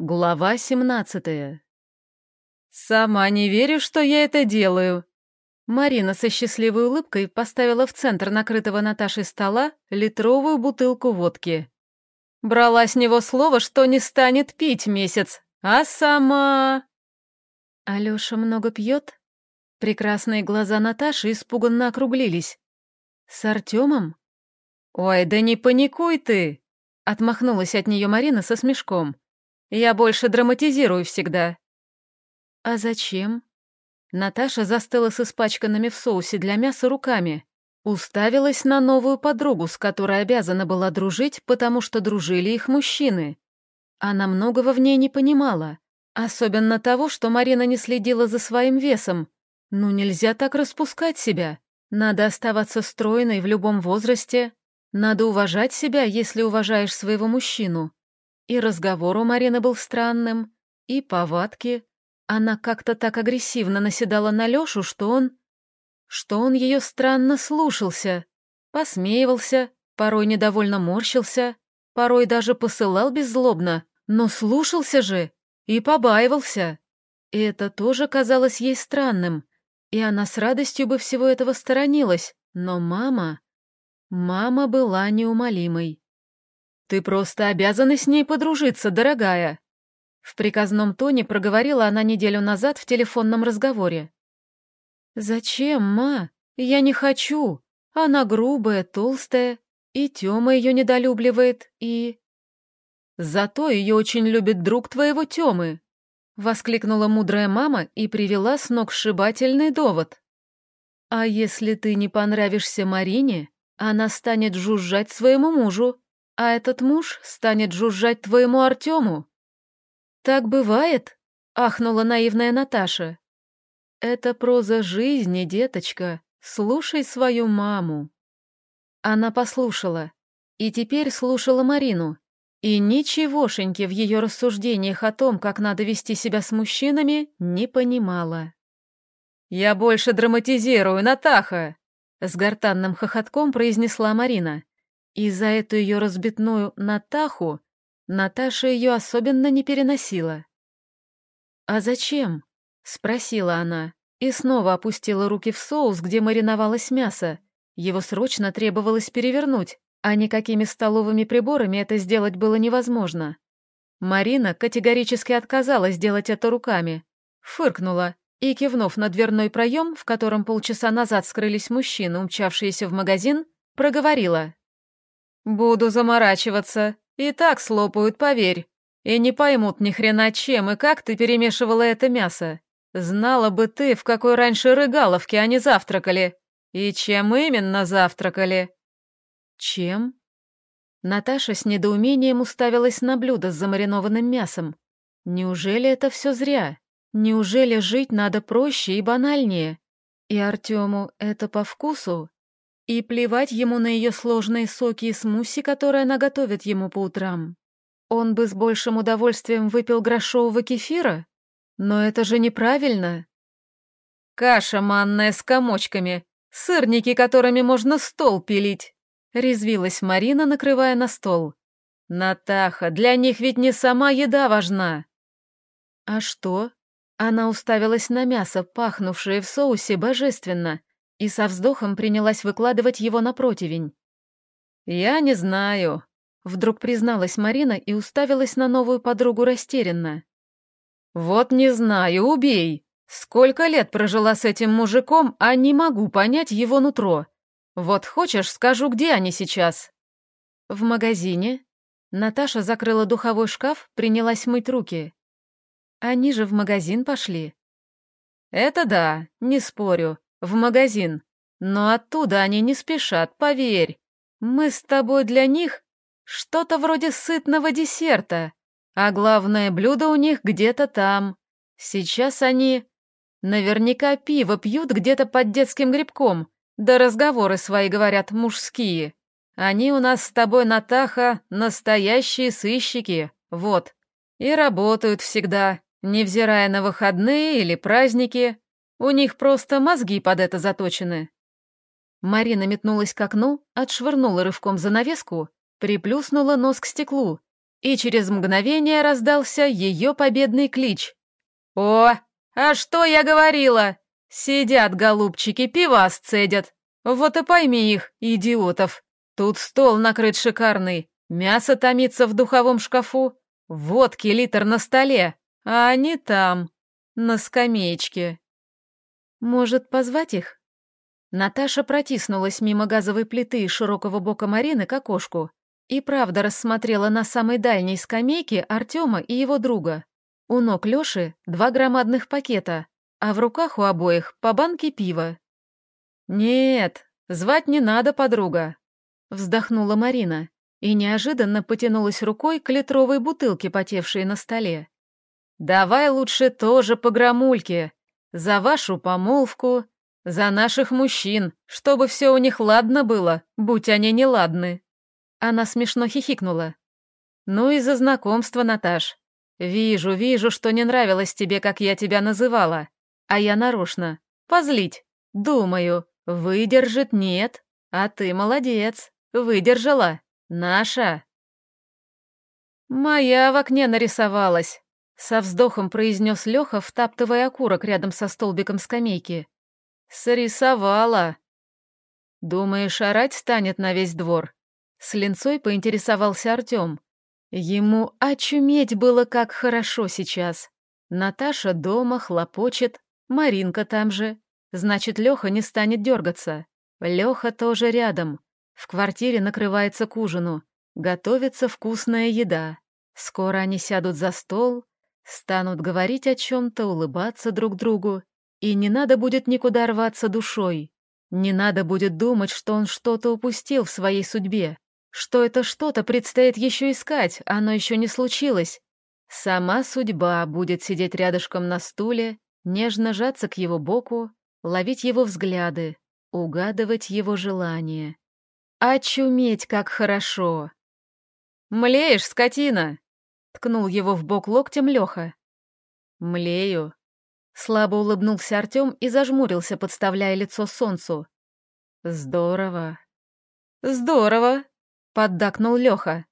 Глава 17 «Сама не верю, что я это делаю». Марина со счастливой улыбкой поставила в центр накрытого Наташей стола литровую бутылку водки. Брала с него слово, что не станет пить месяц, а сама... Алёша много пьет? Прекрасные глаза Наташи испуганно округлились. С Артемом? Ой, да не паникуй ты! Отмахнулась от нее Марина со смешком. Я больше драматизирую всегда». «А зачем?» Наташа застыла с испачканными в соусе для мяса руками. Уставилась на новую подругу, с которой обязана была дружить, потому что дружили их мужчины. Она многого в ней не понимала. Особенно того, что Марина не следила за своим весом. Ну нельзя так распускать себя. Надо оставаться стройной в любом возрасте. Надо уважать себя, если уважаешь своего мужчину. И разговор у Марины был странным, и повадки. Она как-то так агрессивно наседала на Лёшу, что он... Что он её странно слушался, посмеивался, порой недовольно морщился, порой даже посылал беззлобно, но слушался же и побаивался. И это тоже казалось ей странным, и она с радостью бы всего этого сторонилась, но мама... Мама была неумолимой. «Ты просто обязана с ней подружиться, дорогая!» В приказном тоне проговорила она неделю назад в телефонном разговоре. «Зачем, ма? Я не хочу. Она грубая, толстая, и Тёма её недолюбливает, и...» «Зато её очень любит друг твоего Тёмы!» Воскликнула мудрая мама и привела сногсшибательный довод. «А если ты не понравишься Марине, она станет жужжать своему мужу, а этот муж станет жужжать твоему Артему. Так бывает? Ахнула наивная Наташа. Это проза жизни, деточка. Слушай свою маму. Она послушала. И теперь слушала Марину. И ничегошеньки в ее рассуждениях о том, как надо вести себя с мужчинами, не понимала. «Я больше драматизирую, Натаха!» С гортанным хохотком произнесла Марина. И за эту ее разбитную Натаху Наташа ее особенно не переносила. «А зачем?» — спросила она, и снова опустила руки в соус, где мариновалось мясо. Его срочно требовалось перевернуть, а никакими столовыми приборами это сделать было невозможно. Марина категорически отказалась делать это руками, фыркнула и, кивнув на дверной проем, в котором полчаса назад скрылись мужчины, умчавшиеся в магазин, проговорила. «Буду заморачиваться. И так слопают, поверь. И не поймут ни хрена чем и как ты перемешивала это мясо. Знала бы ты, в какой раньше рыгаловке они завтракали. И чем именно завтракали?» «Чем?» Наташа с недоумением уставилась на блюдо с замаринованным мясом. «Неужели это все зря? Неужели жить надо проще и банальнее? И Артему это по вкусу?» И плевать ему на ее сложные соки и смуси, которые она готовит ему по утрам. Он бы с большим удовольствием выпил грошового кефира? Но это же неправильно. Каша манная с комочками, сырники, которыми можно стол пилить. Резвилась Марина, накрывая на стол. Натаха, для них ведь не сама еда важна. А что? Она уставилась на мясо, пахнувшее в соусе божественно, и со вздохом принялась выкладывать его на противень. «Я не знаю», — вдруг призналась Марина и уставилась на новую подругу растерянно. «Вот не знаю, убей. Сколько лет прожила с этим мужиком, а не могу понять его нутро. Вот хочешь, скажу, где они сейчас?» «В магазине». Наташа закрыла духовой шкаф, принялась мыть руки. «Они же в магазин пошли». «Это да, не спорю в магазин. Но оттуда они не спешат, поверь. Мы с тобой для них что-то вроде сытного десерта, а главное блюдо у них где-то там. Сейчас они наверняка пиво пьют где-то под детским грибком, да разговоры свои говорят мужские. Они у нас с тобой, Натаха, настоящие сыщики, вот. И работают всегда, невзирая на выходные или праздники. У них просто мозги под это заточены». Марина метнулась к окну, отшвырнула рывком занавеску, приплюснула нос к стеклу и через мгновение раздался ее победный клич. «О, а что я говорила? Сидят голубчики, пива сцедят. Вот и пойми их, идиотов. Тут стол накрыт шикарный, мясо томится в духовом шкафу, водки литр на столе, а они там, на скамеечке. Может, позвать их? Наташа протиснулась мимо газовой плиты широкого бока Марины к окошку и правда рассмотрела на самой дальней скамейке Артема и его друга. У ног Лёши два громадных пакета, а в руках у обоих по банке пива. «Нет, звать не надо, подруга», — вздохнула Марина и неожиданно потянулась рукой к литровой бутылке, потевшей на столе. «Давай лучше тоже по громульке, за вашу помолвку, за наших мужчин, чтобы все у них ладно было, будь они неладны». Она смешно хихикнула. «Ну и за знакомство, Наташ. Вижу, вижу, что не нравилось тебе, как я тебя называла. А я нарочно. Позлить. Думаю, выдержит, нет. А ты молодец. Выдержала. Наша. Моя в окне нарисовалась. Со вздохом произнес Леха, втаптывая окурок рядом со столбиком скамейки. Срисовала. Думаешь, орать станет на весь двор? С линцой поинтересовался Артем. Ему очуметь было как хорошо сейчас. Наташа дома хлопочет, Маринка там же. Значит, Леха не станет дергаться. Леха тоже рядом. В квартире накрывается к ужину. Готовится вкусная еда. Скоро они сядут за стол, станут говорить о чем-то, улыбаться друг другу. И не надо будет никуда рваться душой. Не надо будет думать, что он что-то упустил в своей судьбе. Что это что-то предстоит еще искать, оно еще не случилось. Сама судьба будет сидеть рядышком на стуле нежно жаться к его боку, ловить его взгляды, угадывать его желания. Очуметь, как хорошо! «Млеешь, скотина!» — ткнул его в бок локтем Леха. «Млею!» — слабо улыбнулся Артем и зажмурился, подставляя лицо солнцу. «Здорово!» «Здорово!» — поддакнул Леха.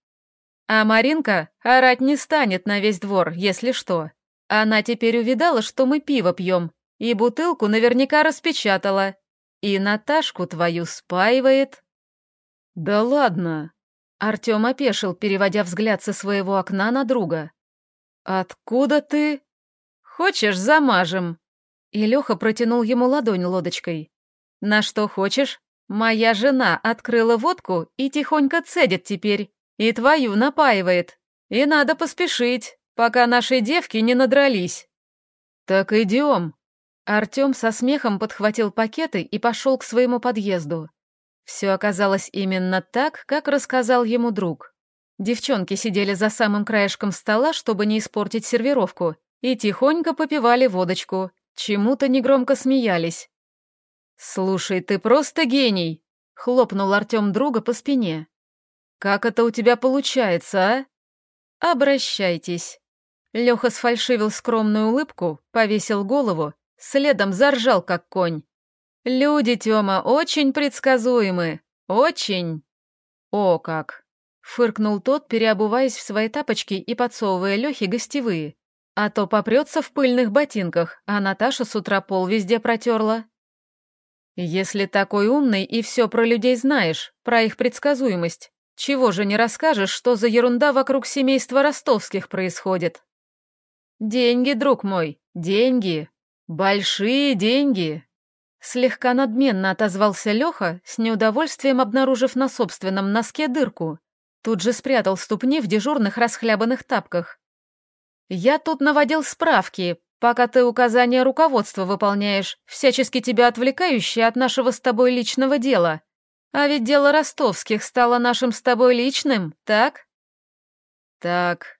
«А Маринка орать не станет на весь двор, если что. Она теперь увидала, что мы пиво пьем, и бутылку наверняка распечатала. И Наташку твою спаивает. Да ладно. Артем опешил, переводя взгляд со своего окна на друга. Откуда ты? Хочешь, замажем? И Леха протянул ему ладонь лодочкой. На что хочешь? Моя жена открыла водку и тихонько цедит теперь, и твою напаивает. И надо поспешить пока наши девки не надрались. Так идем. Артем со смехом подхватил пакеты и пошел к своему подъезду. Все оказалось именно так, как рассказал ему друг. Девчонки сидели за самым краешком стола, чтобы не испортить сервировку, и тихонько попивали водочку, чему-то негромко смеялись. «Слушай, ты просто гений!» — хлопнул Артем друга по спине. «Как это у тебя получается, а?» «Обращайтесь». Леха сфальшивил скромную улыбку, повесил голову, следом заржал, как конь. «Люди, Тёма, очень предсказуемы. Очень!» «О как!» — фыркнул тот, переобуваясь в свои тапочки и подсовывая Лёхе гостевые. А то попрется в пыльных ботинках, а Наташа с утра пол везде протерла. «Если такой умный и все про людей знаешь, про их предсказуемость, чего же не расскажешь, что за ерунда вокруг семейства ростовских происходит?» «Деньги, друг мой, деньги. Большие деньги!» Слегка надменно отозвался Леха, с неудовольствием обнаружив на собственном носке дырку. Тут же спрятал ступни в дежурных расхлябанных тапках. «Я тут наводил справки, пока ты указания руководства выполняешь, всячески тебя отвлекающие от нашего с тобой личного дела. А ведь дело ростовских стало нашим с тобой личным, так?» «Так»,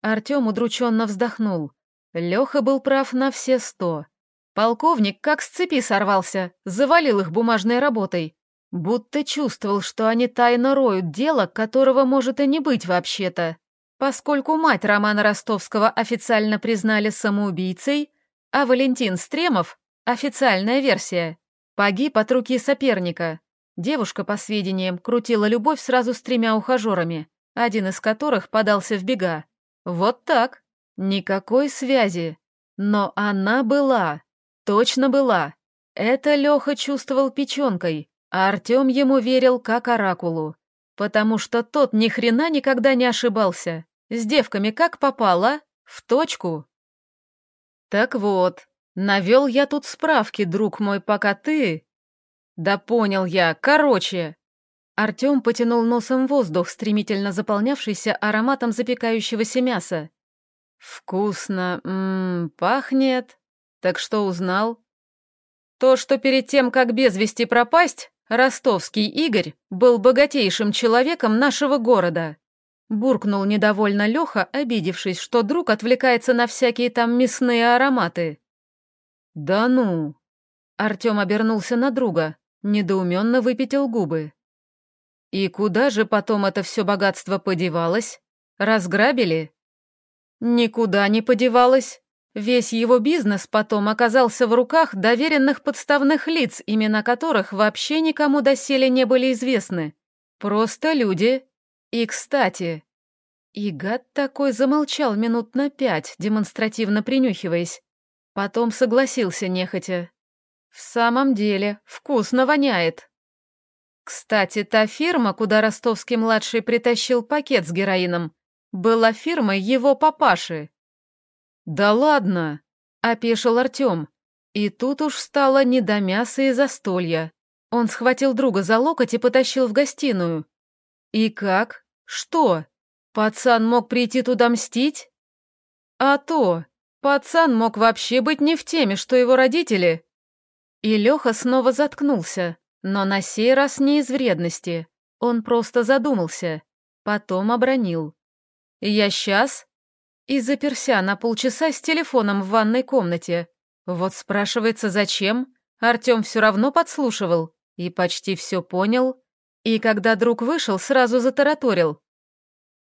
Артем удрученно вздохнул. Леха был прав на все сто. Полковник как с цепи сорвался, завалил их бумажной работой. Будто чувствовал, что они тайно роют дело, которого может и не быть вообще-то. Поскольку мать Романа Ростовского официально признали самоубийцей, а Валентин Стремов — официальная версия — погиб от руки соперника. Девушка, по сведениям, крутила любовь сразу с тремя ухажерами, один из которых подался в бега. Вот так. Никакой связи. Но она была. Точно была. Это Леха чувствовал печенкой, а Артем ему верил как оракулу. Потому что тот ни хрена никогда не ошибался. С девками как попало, в точку. Так вот, навел я тут справки, друг мой, пока ты... Да понял я, короче. Артем потянул носом воздух, стремительно заполнявшийся ароматом запекающегося мяса. «Вкусно, ммм, пахнет. Так что узнал?» «То, что перед тем, как без вести пропасть, ростовский Игорь был богатейшим человеком нашего города», буркнул недовольно Леха, обидевшись, что друг отвлекается на всякие там мясные ароматы. «Да ну!» Артем обернулся на друга, недоуменно выпятил губы. «И куда же потом это все богатство подевалось? Разграбили?» Никуда не подевалась. Весь его бизнес потом оказался в руках доверенных подставных лиц, имена которых вообще никому доселе не были известны. Просто люди. И, кстати... И гад такой замолчал минут на пять, демонстративно принюхиваясь. Потом согласился нехотя. В самом деле, вкусно воняет. Кстати, та фирма, куда Ростовский-младший притащил пакет с героином, была фирмой его папаши. «Да ладно!» — опешил Артем. И тут уж стало не до мяса и застолья. Он схватил друга за локоть и потащил в гостиную. «И как? Что? Пацан мог прийти туда мстить?» «А то! Пацан мог вообще быть не в теме, что его родители...» И Леха снова заткнулся, но на сей раз не из вредности. Он просто задумался, потом обронил. «Я сейчас?» И заперся на полчаса с телефоном в ванной комнате. Вот спрашивается, зачем? Артем все равно подслушивал и почти все понял. И когда друг вышел, сразу затараторил.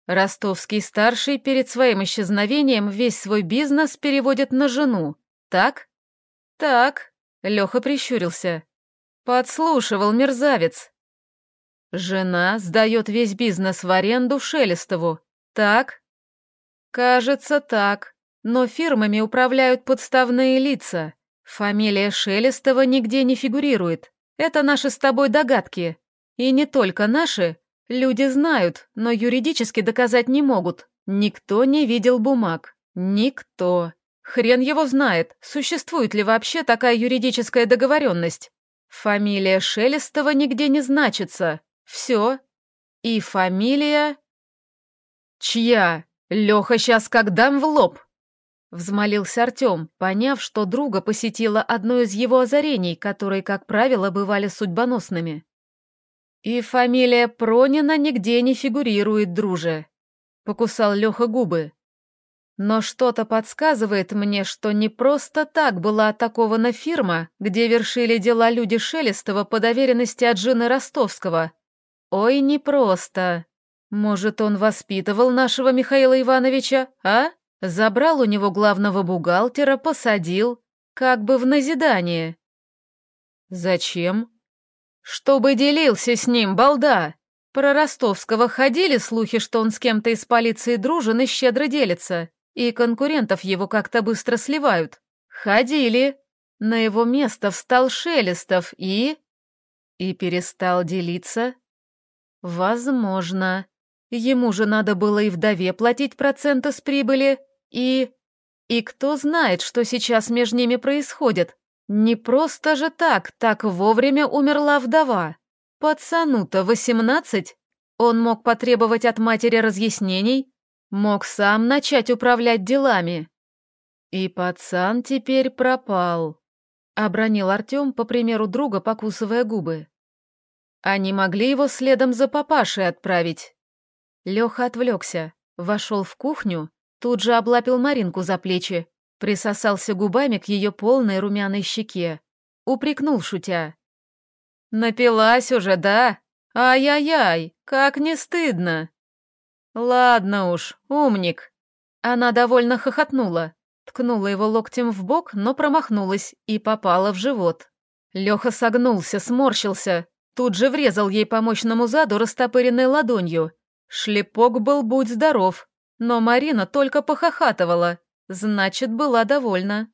Ростовский-старший перед своим исчезновением весь свой бизнес переводит на жену, так? Так, Леха прищурился. Подслушивал мерзавец. Жена сдает весь бизнес в аренду Шелестову, так? Кажется, так. Но фирмами управляют подставные лица. Фамилия Шелестова нигде не фигурирует. Это наши с тобой догадки. И не только наши. Люди знают, но юридически доказать не могут. Никто не видел бумаг. Никто. Хрен его знает, существует ли вообще такая юридическая договоренность. Фамилия Шелестова нигде не значится. Все. И фамилия... «Чья? Леха сейчас как дам в лоб!» Взмолился Артем, поняв, что друга посетило одно из его озарений, которые, как правило, бывали судьбоносными. «И фамилия Пронина нигде не фигурирует, друже», — покусал Леха губы. «Но что-то подсказывает мне, что не просто так была атакована фирма, где вершили дела люди Шелестова по доверенности от жены Ростовского. Ой, непросто. Может, он воспитывал нашего Михаила Ивановича, а? Забрал у него главного бухгалтера, посадил, как бы в назидание. Зачем? Чтобы делился с ним, балда. Про Ростовского ходили слухи, что он с кем-то из полиции дружен и щедро делится, и конкурентов его как-то быстро сливают. Ходили. На его место встал Шелестов и... И перестал делиться? Возможно. Ему же надо было и вдове платить проценты с прибыли, и... И кто знает, что сейчас между ними происходит. Не просто же так, так вовремя умерла вдова. Пацану-то восемнадцать. Он мог потребовать от матери разъяснений, мог сам начать управлять делами. И пацан теперь пропал. Обронил Артем, по примеру друга, покусывая губы. Они могли его следом за папашей отправить. Леха отвлекся, вошел в кухню, тут же облапил Маринку за плечи, присосался губами к ее полной румяной щеке, упрекнул, шутя. «Напилась уже, да? Ай-яй-яй, как не стыдно!» «Ладно уж, умник!» Она довольно хохотнула, ткнула его локтем в бок, но промахнулась и попала в живот. Леха согнулся, сморщился, тут же врезал ей по мощному заду растопыренной ладонью, Шлепок был будь здоров, но Марина только похохатывала, значит, была довольна.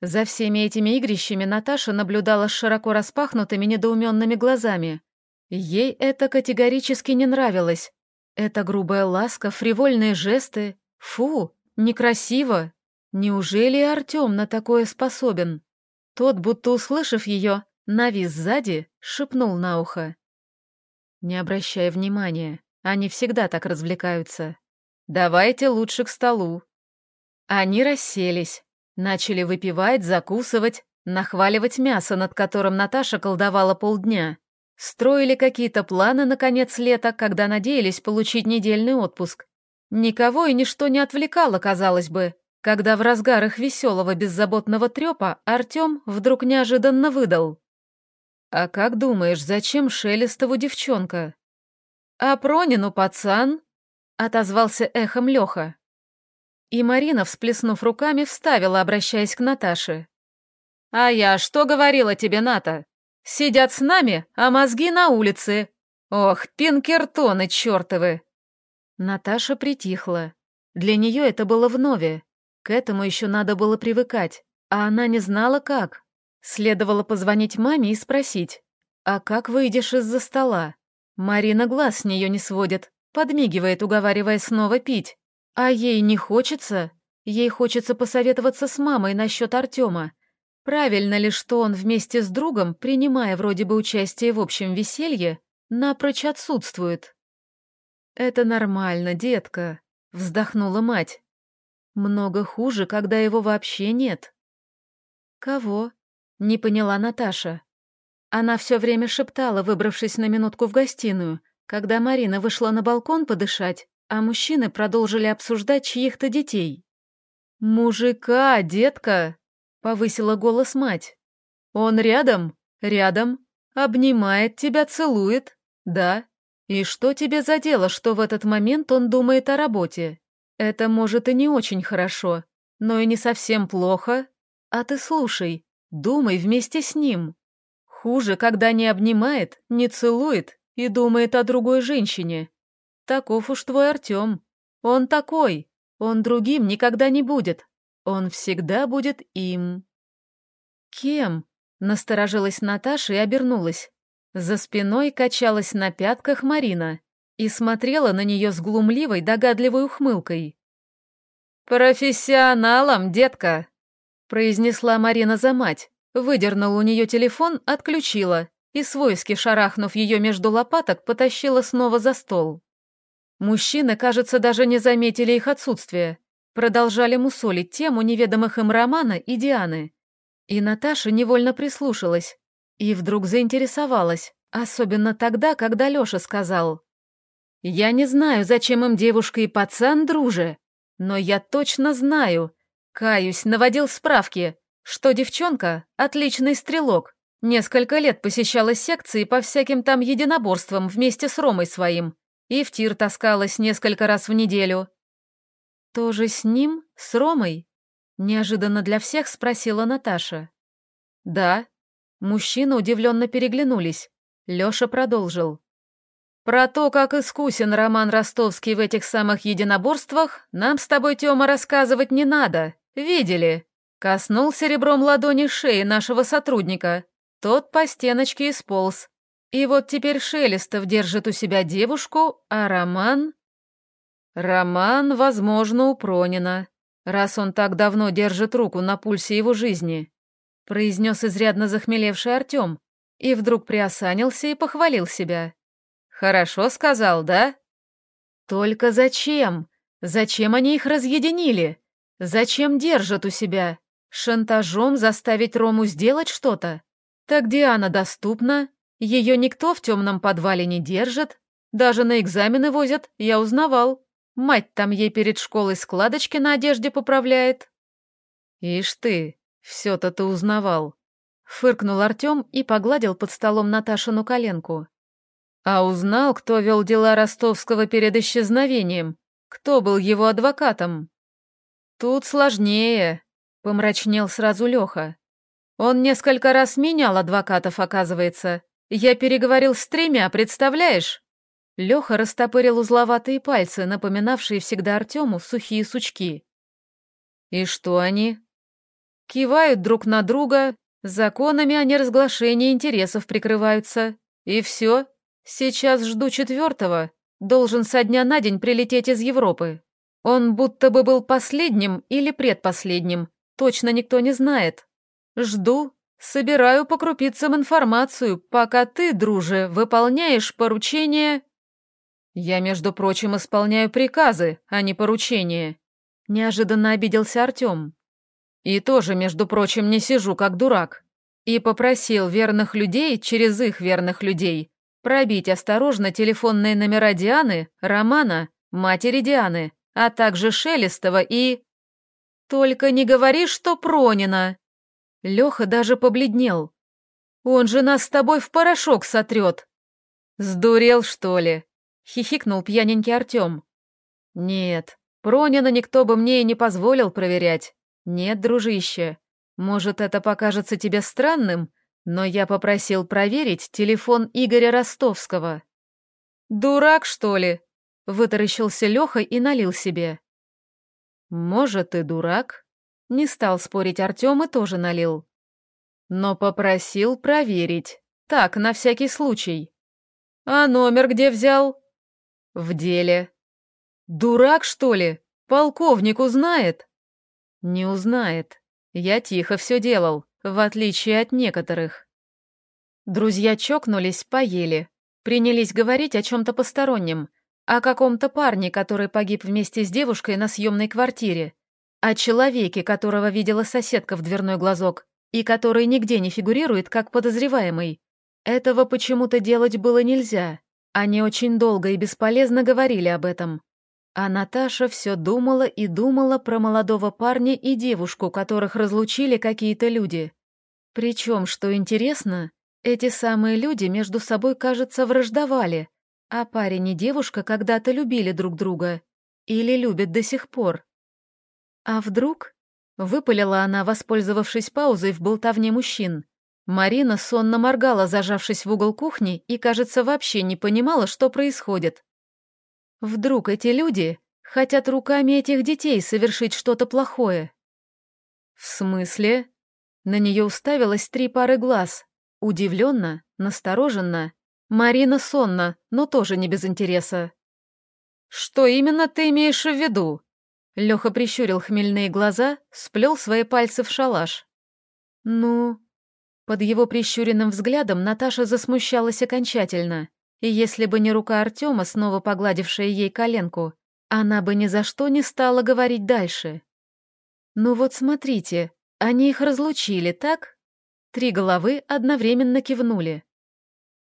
За всеми этими игрищами Наташа наблюдала с широко распахнутыми недоуменными глазами. Ей это категорически не нравилось. Это грубая ласка, фривольные жесты. Фу, некрасиво. Неужели Артем на такое способен? Тот, будто услышав ее, навис сзади, шепнул на ухо. Не обращая внимания, они всегда так развлекаются. Давайте лучше к столу. Они расселись, начали выпивать, закусывать, нахваливать мясо, над которым Наташа колдовала полдня. Строили какие-то планы на конец лета, когда надеялись получить недельный отпуск. Никого и ничто не отвлекало, казалось бы, когда в разгар их веселого беззаботного трепа Артем вдруг неожиданно выдал. «А как думаешь, зачем Шелестову девчонка?» «А Пронину пацан?» — отозвался эхом Леха. И Марина, всплеснув руками, вставила, обращаясь к Наташе. «А я что говорила тебе, Ната? Сидят с нами, а мозги на улице. Ох, пинкертоны чертовы!» Наташа притихла. Для нее это было вновь. К этому еще надо было привыкать, а она не знала как. Следовало позвонить маме и спросить, «А как выйдешь из-за стола?» Марина глаз с нее не сводит, подмигивает, уговаривая снова пить. А ей не хочется? Ей хочется посоветоваться с мамой насчет Артема. Правильно ли, что он вместе с другом, принимая вроде бы участие в общем веселье, напрочь отсутствует? «Это нормально, детка», — вздохнула мать. Много хуже, когда его вообще нет. Кого? Не поняла Наташа. Она все время шептала, выбравшись на минутку в гостиную, когда Марина вышла на балкон подышать, а мужчины продолжили обсуждать чьих-то детей. «Мужика, детка!» — повысила голос мать. «Он рядом? Рядом. Обнимает тебя, целует. Да. И что тебе за дело, что в этот момент он думает о работе? Это, может, и не очень хорошо, но и не совсем плохо. А ты слушай, думай вместе с ним. Хуже, когда не обнимает, не целует и думает о другой женщине. Таков уж твой Артем. Он такой. Он другим никогда не будет. Он всегда будет им. Кем? Насторожилась Наташа и обернулась. За спиной качалась на пятках Марина и смотрела на нее с глумливой, догадливой ухмылкой. «Профессионалом, детка!» — произнесла Марина за мать, выдернула у нее телефон, отключила и, свойски шарахнув ее между лопаток, потащила снова за стол. Мужчины, кажется, даже не заметили их отсутствие, продолжали мусолить тему неведомых им Романа и Дианы. И Наташа невольно прислушалась и вдруг заинтересовалась, особенно тогда, когда Леша сказал я не знаю, зачем им девушка и пацан друже, но я точно знаю, каюсь, наводил справки, что девчонка — отличный стрелок, несколько лет посещала секции по всяким там единоборствам вместе с Ромой своим, и в тир таскалась несколько раз в неделю. «Тоже с ним? С Ромой?» — неожиданно для всех спросила Наташа. «Да». Мужчины удивленно переглянулись. Лёша продолжил. Про то, как искусен Роман Ростовский в этих самых единоборствах, нам с тобой, Тёма, рассказывать не надо. Видели? Коснулся ребром ладони шеи нашего сотрудника. Тот по стеночке исполз. И вот теперь Шелестов держит у себя девушку, а Роман... Роман, возможно, у Пронина, раз он так давно держит руку на пульсе его жизни, произнес изрядно захмелевший Артем, и вдруг приосанился и похвалил себя. Хорошо сказал, да? Только зачем? Зачем они их разъединили? Зачем держат у себя? Шантажом заставить Рому сделать что-то? Так Диана доступна, ее никто в темном подвале не держит, даже на экзамены возят, я узнавал. Мать там ей перед школой складочки на одежде поправляет. Ишь ты, все-то ты узнавал. Фыркнул Артем и погладил под столом Наташину коленку. А узнал, кто вел дела Ростовского перед исчезновением? Кто был его адвокатом? Тут сложнее, помрачнел сразу Леха. Он несколько раз менял адвокатов, оказывается. Я переговорил с тремя, представляешь? Леха растопырил узловатые пальцы, напоминавшие всегда Артему сухие сучки. «И что они?» Кивают друг на друга, законами о неразглашении интересов прикрываются. И все. Сейчас жду четвертого. Должен со дня на день прилететь из Европы. Он будто бы был последним или предпоследним. Точно никто не знает. Жду, собираю по крупицам информацию, пока ты, друже, выполняешь поручение «Я, между прочим, исполняю приказы, а не поручения», — неожиданно обиделся Артем. «И тоже, между прочим, не сижу как дурак. И попросил верных людей через их верных людей пробить осторожно телефонные номера Дианы, Романа, матери Дианы, а также Шелестова и... Только не говори, что Пронина. Леха даже побледнел. Он же нас с тобой в порошок сотрет. Сдурел, что ли? Хихикнул пьяненький Артем. Нет, Пронина никто бы мне и не позволил проверять. Нет, дружище. Может, это покажется тебе странным, но я попросил проверить телефон Игоря Ростовского. «Дурак, что ли?» — вытаращился Леха и налил себе. «Может, и дурак?» — не стал спорить Артем и тоже налил. Но попросил проверить. Так, на всякий случай. «А номер где взял?» В деле. Дурак, что ли? Полковник узнает? Не узнает. Я тихо все делал, в отличие от некоторых. Друзья чокнулись, поели. Принялись говорить о чем-то постороннем, о каком-то парне, который погиб вместе с девушкой на съемной квартире, о человеке, которого видела соседка в дверной глазок и который нигде не фигурирует как подозреваемый. Этого почему-то делать было нельзя. Они очень долго и бесполезно говорили об этом. А Наташа все думала и думала про молодого парня и девушку, которых разлучили какие-то люди. Причем, что интересно, эти самые люди между собой, кажется, враждовали, а парень и девушка когда-то любили друг друга. Или любят до сих пор. А вдруг? Выпалила она, воспользовавшись паузой в болтовне мужчин. Марина сонно моргала, зажавшись в угол кухни, и, кажется, вообще не понимала, что происходит. Вдруг эти люди хотят руками этих детей совершить что-то плохое? В смысле? На нее уставилось три пары глаз. Удивленно, настороженно. Марина сонно, но тоже не без интереса. «Что именно ты имеешь в виду?» Леха прищурил хмельные глаза, сплел свои пальцы в шалаш. «Ну, под его прищуренным взглядом Наташа засмущалась окончательно, и если бы не рука Артема, снова погладившая ей коленку, она бы ни за что не стала говорить дальше. «Ну вот смотрите, они их разлучили, так?» Три головы одновременно кивнули.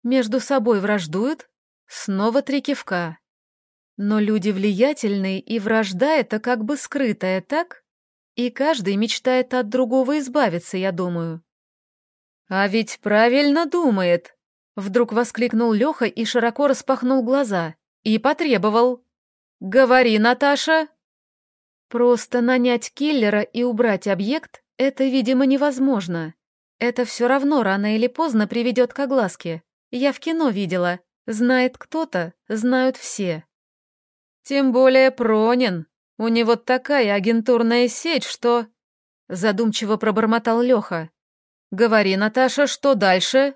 «Между собой враждуют?» Снова три кивка. Но люди влиятельные, и вражда это как бы скрытая, так? И каждый мечтает от другого избавиться, я думаю. «А ведь правильно думает!» Вдруг воскликнул Леха и широко распахнул глаза. И потребовал. «Говори, Наташа!» Просто нанять киллера и убрать объект — это, видимо, невозможно. Это все равно рано или поздно приведет к огласке. Я в кино видела. Знает кто-то, знают все. Тем более Пронин. У него такая агентурная сеть, что... Задумчиво пробормотал Леха. «Говори, Наташа, что дальше?»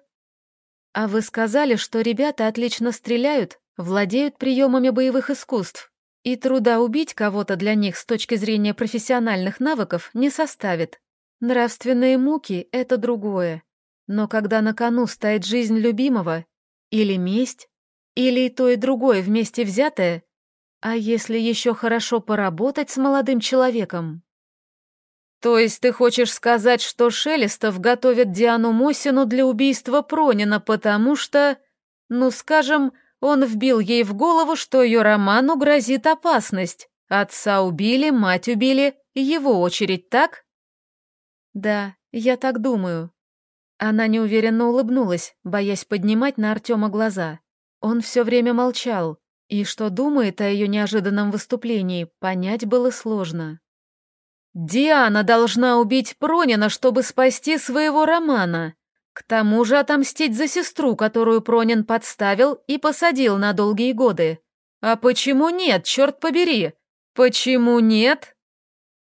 «А вы сказали, что ребята отлично стреляют, владеют приемами боевых искусств, и труда убить кого-то для них с точки зрения профессиональных навыков не составит. Нравственные муки — это другое. Но когда на кону стоит жизнь любимого, или месть, или и то, и другое вместе взятое, а если еще хорошо поработать с молодым человеком?» «То есть ты хочешь сказать, что Шелестов готовит Диану Мосину для убийства Пронина, потому что, ну, скажем, он вбил ей в голову, что ее роману грозит опасность. Отца убили, мать убили, его очередь, так?» «Да, я так думаю». Она неуверенно улыбнулась, боясь поднимать на Артема глаза. Он все время молчал, и что думает о ее неожиданном выступлении, понять было сложно. Диана должна убить Пронина, чтобы спасти своего Романа. К тому же отомстить за сестру, которую Пронин подставил и посадил на долгие годы. А почему нет, черт побери? Почему нет?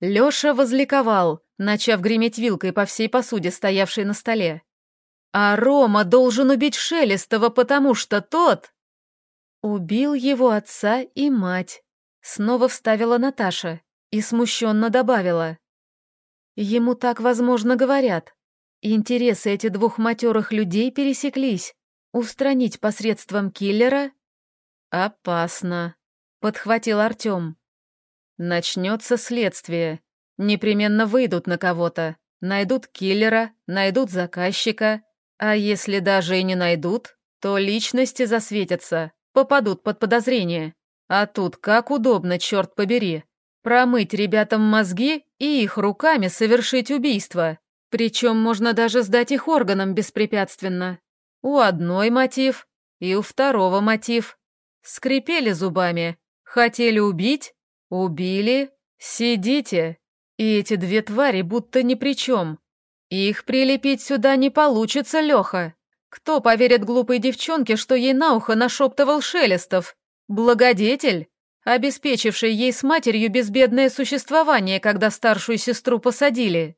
Леша возликовал, начав греметь вилкой по всей посуде, стоявшей на столе. А Рома должен убить Шелестова, потому что тот... Убил его отца и мать. Снова вставила Наташа и смущенно добавила. Ему так, возможно, говорят. Интересы этих двух матерых людей пересеклись. Устранить посредством киллера? Опасно, подхватил Артем. Начнется следствие. Непременно выйдут на кого-то. Найдут киллера, найдут заказчика. А если даже и не найдут, то личности засветятся, попадут под подозрение. А тут как удобно, черт побери. Промыть ребятам мозги и их руками совершить убийство. Причем можно даже сдать их органам беспрепятственно. У одной мотив и у второго мотив. Скрипели зубами. Хотели убить? Убили? Сидите. И эти две твари будто ни при чем. Их прилепить сюда не получится, Леха. Кто поверит глупой девчонке, что ей на ухо нашептывал Шелестов? Благодетель, обеспечивший ей с матерью безбедное существование, когда старшую сестру посадили.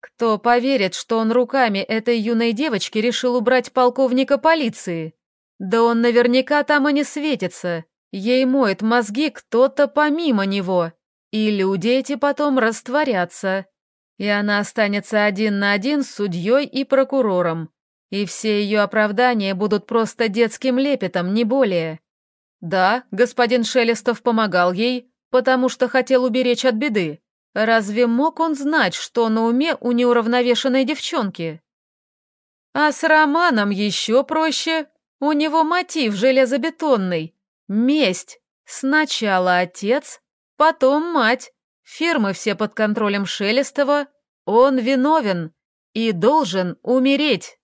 Кто поверит, что он руками этой юной девочки решил убрать полковника полиции? Да он наверняка там и не светится. Ей моет мозги кто-то помимо него. И люди эти потом растворятся. И она останется один на один с судьей и прокурором. И все ее оправдания будут просто детским лепетом, не более. Да, господин Шелестов помогал ей, потому что хотел уберечь от беды. Разве мог он знать, что на уме у неуравновешенной девчонки? А с Романом еще проще. У него мотив железобетонный. Месть. Сначала отец, потом мать. Фирмы все под контролем Шелестова. Он виновен и должен умереть.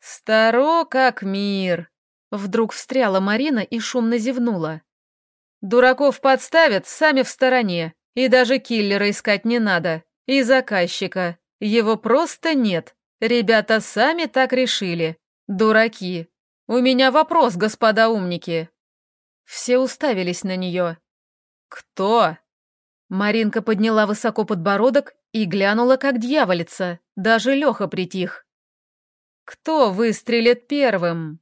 Старо как мир. Вдруг встряла Марина и шумно зевнула. Дураков подставят, сами в стороне. И даже киллера искать не надо. И заказчика. Его просто нет. Ребята сами так решили. Дураки. У меня вопрос, господа умники. Все уставились на нее. Кто? Маринка подняла высоко подбородок и глянула, как дьяволица. Даже Леха притих. Кто выстрелит первым?